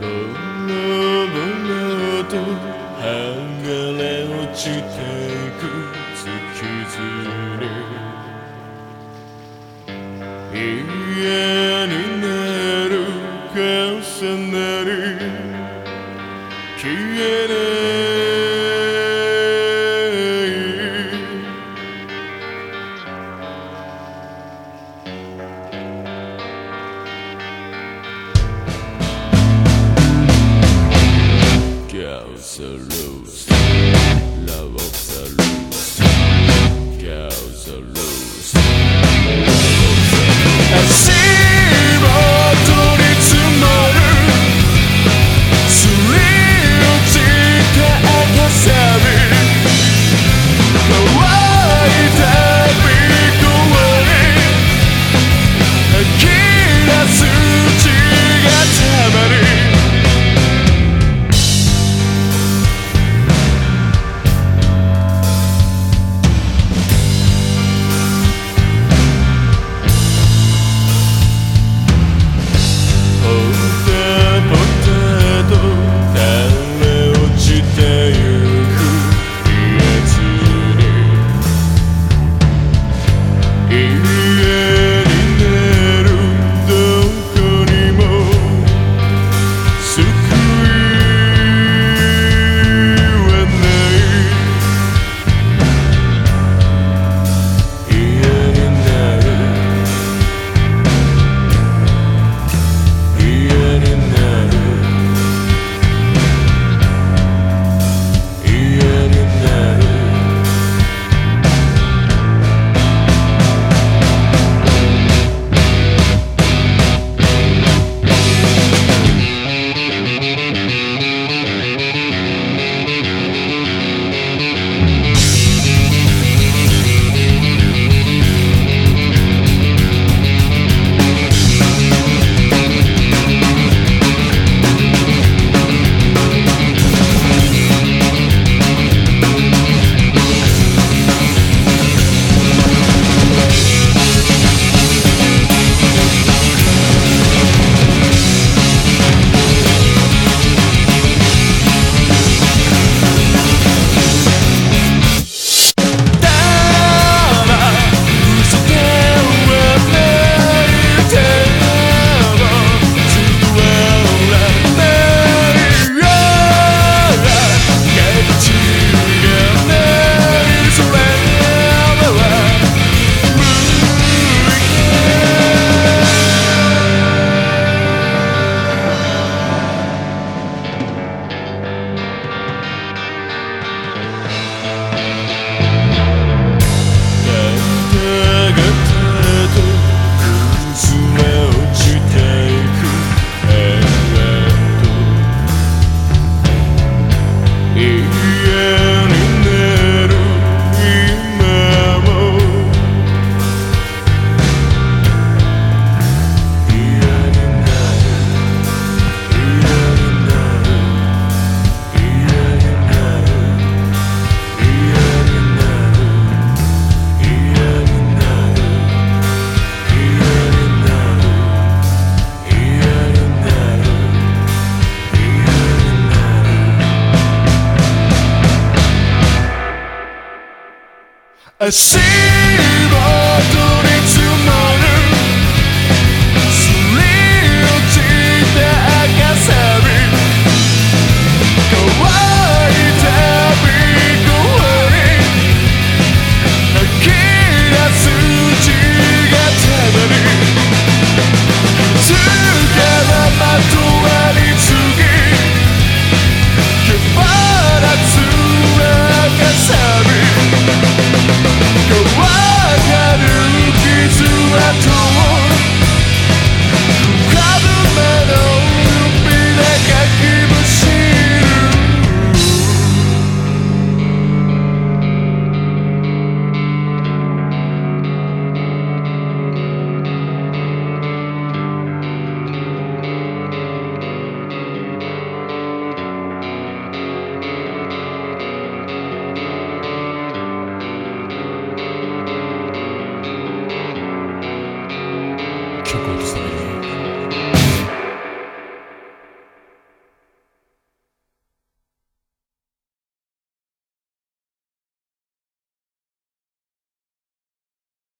ブルブルと剥がれ落ちてく月ずれ家になる重なり消えない so loose. Love A sea of.